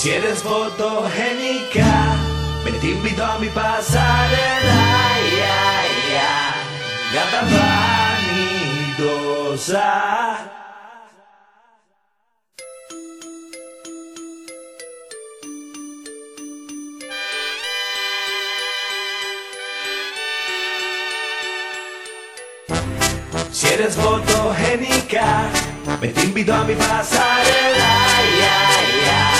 Si eres fotogénica, ven te invito a mi pasarela. Ya, ya, gata vanidosa. Si eres fotogénica, me te invito a mi pasarela. Ya, ya,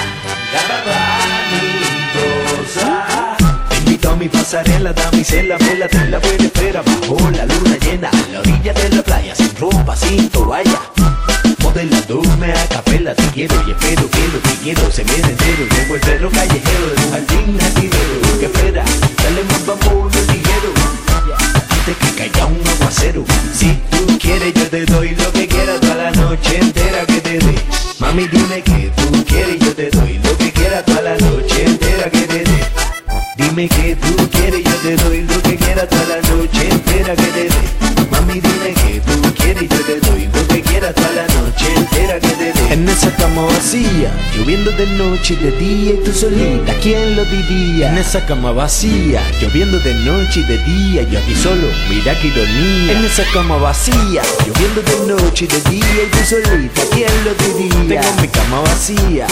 pasarela, damisela, vela, te la espera bajo la luna llena, a la orilla de la playa, sin ropa, sin toalla. Modelándome a capela, te quiero y espero que lo que quiero se me dé entero. Llevo el perro callejero de un jardín jardinero. ¿Qué espera? Dale más vamos el ligero antes que caiga un aguacero. Si tú quieres, yo te doy lo que quieras toda la noche entera que te dé. Mami, dime que tú quieres, yo te doy lo que quieras toda la noche entera que te dé. Dime que tú lloviendo de noche y de día y tú solita, ¿quién lo diría? En esa cama vacía, lloviendo de noche y de día, yo aquí solo, mira qué ironía. En esa cama vacía, lloviendo de noche y de día y tú solita, ¿quién lo diría? Tengo mi cama vacía,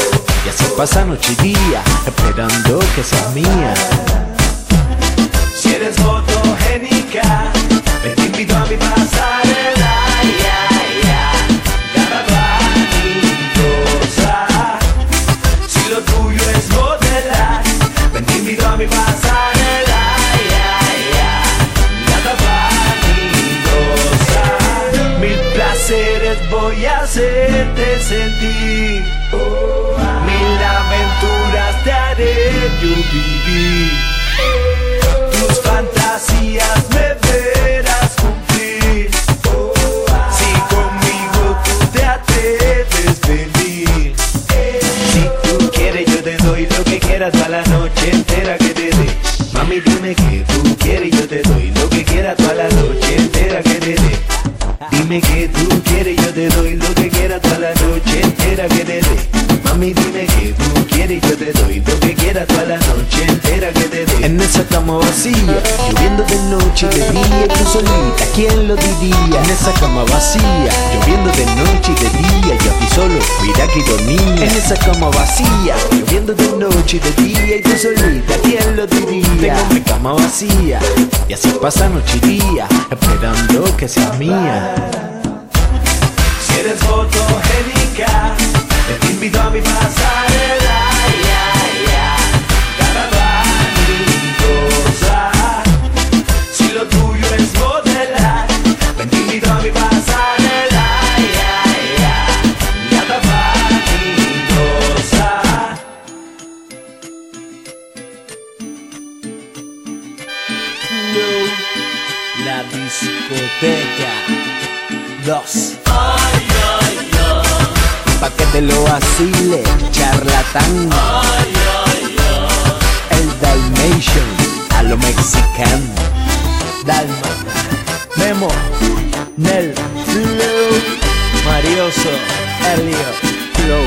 y así pasa noche y día, esperando que seas mía. Si eres fotogénica, voy a hacerte sentir. Mil aventuras te haré yo vivir. Tus fantasías me verás cumplir. Si conmigo tú te atreves venir. Si tú quieres yo te doy lo que quieras toda la noche entera que te dé. Mami dime que tú quieres yo te doy lo que quieras toda la noche entera que te dé. Dime que noche entera que te dé. Mami dime que tú quieres yo te doy lo que quieras toda la noche entera que te dé. En esa cama vacía, lloviendo de noche y de día y tú solita, ¿quién lo diría? En esa cama vacía, lloviendo de noche y de día, yo aquí solo, mira qué ironía. En esa cama vacía, lloviendo de noche y de día y tú solita, ¿quién lo diría? Tengo mi cama vacía, y así pasa noche y día, esperando que seas mía. Si eres fotogénica, La discoteca 2. Ay, ay, ay. Pa' que te lo vacile, charlatán. Ay, ay, ay. El Dalmation, a lo mexicano. Dalma, Memo, Nel, Flow, Marioso, Elio, Flow,